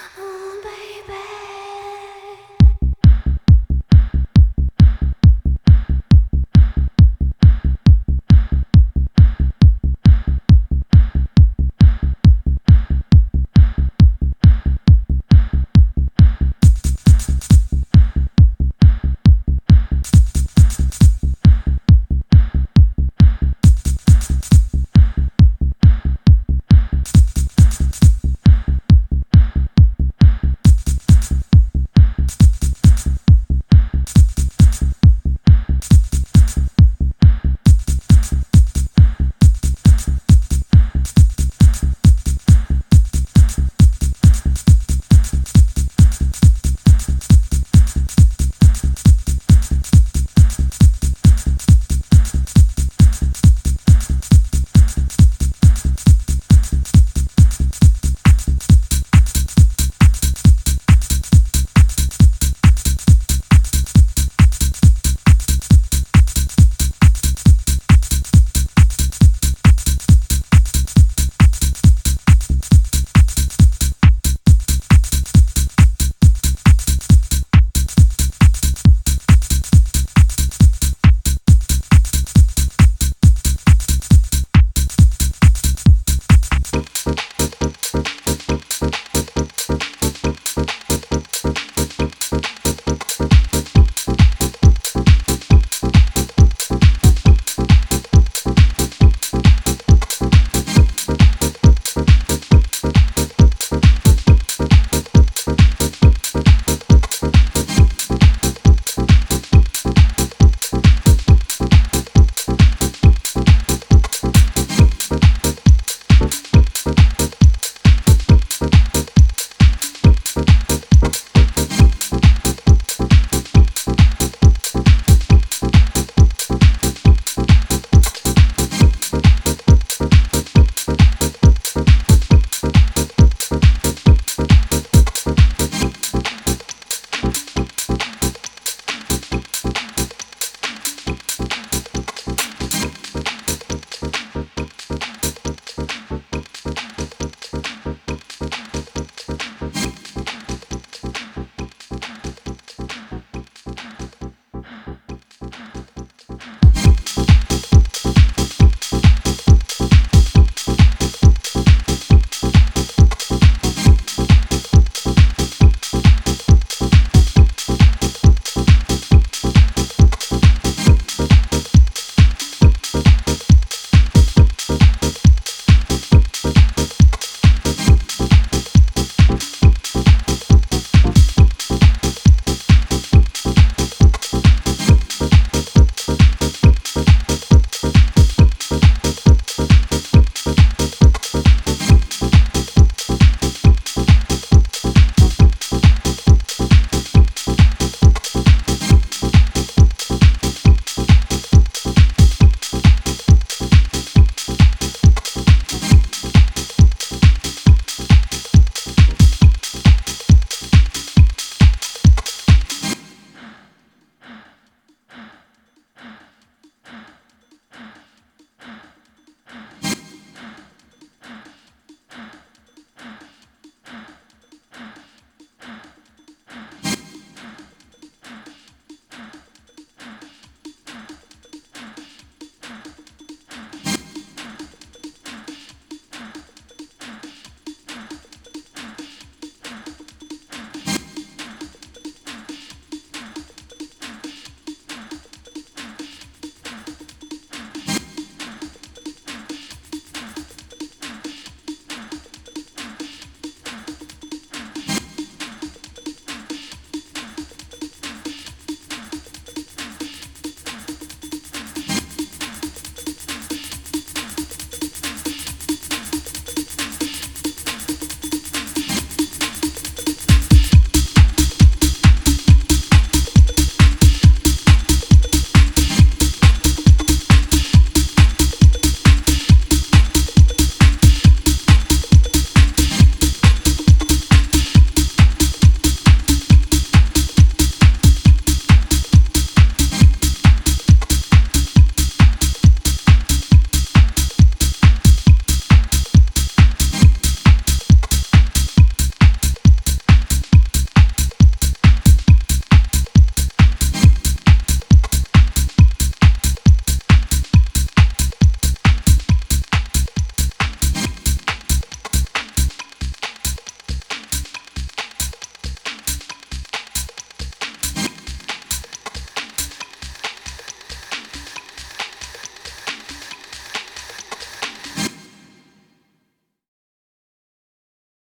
啊